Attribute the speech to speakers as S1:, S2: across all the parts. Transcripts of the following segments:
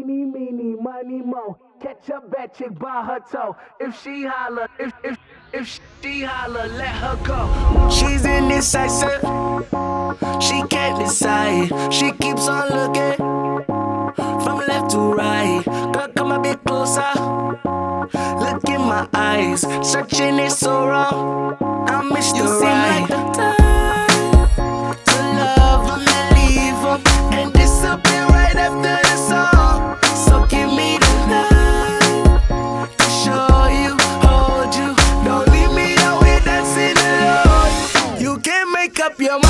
S1: eeny, meeny, miny, mo. Catch a bad chick by her toe. If she holler, if if if she holler, let her go. She's indecisive. She can't decide. She keeps on looking from left to right. Girl, come a bit closer. Look in my eyes. Searching is so wrong. I miss you seem right. Up your mind,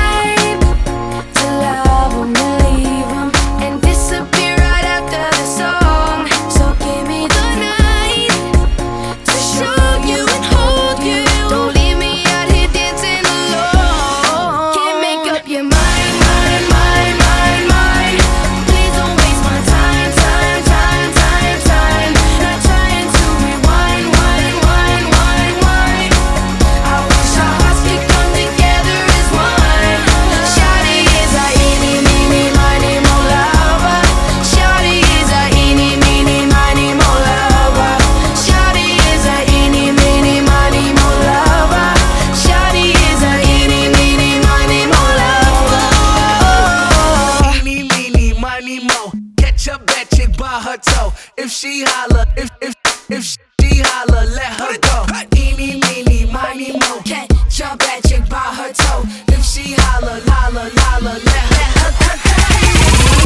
S1: If she holler, if if if she holler, let her go. Eeny, meeny, miny, mo. Catch a bad chick by her toe. If she holler, holler, holler, let her go.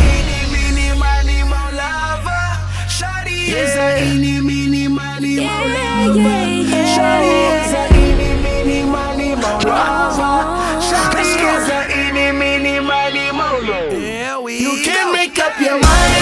S1: Eeny, meeny, miny, mo lover. Shawty is a eeny, meeny, miny, mo lover.
S2: yeah, yeah.
S1: Shawty is a eeny, meeny, miny, mo lover. Shawty is a eeny, meeny, miny, mo lover. You can't make up your mind,